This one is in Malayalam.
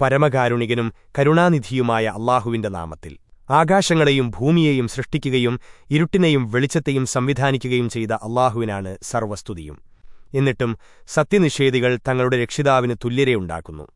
പരമകാരുണികനും കരുണാനിധിയുമായ അള്ളാഹുവിന്റെ നാമത്തിൽ. ആകാശങ്ങളെയും ഭൂമിയെയും സൃഷ്ടിക്കുകയും ഇരുട്ടിനെയും വെളിച്ചത്തെയും സംവിധാനിക്കുകയും ചെയ്ത അള്ളാഹുവിനാണ് സർവസ്തുതിയും. എന്നിട്ടും സത്യനിഷേധികൾ തങ്ങളുടെ രക്ഷിതാവിന് തുല്യരെ ഉണ്ടാക്കുന്നു.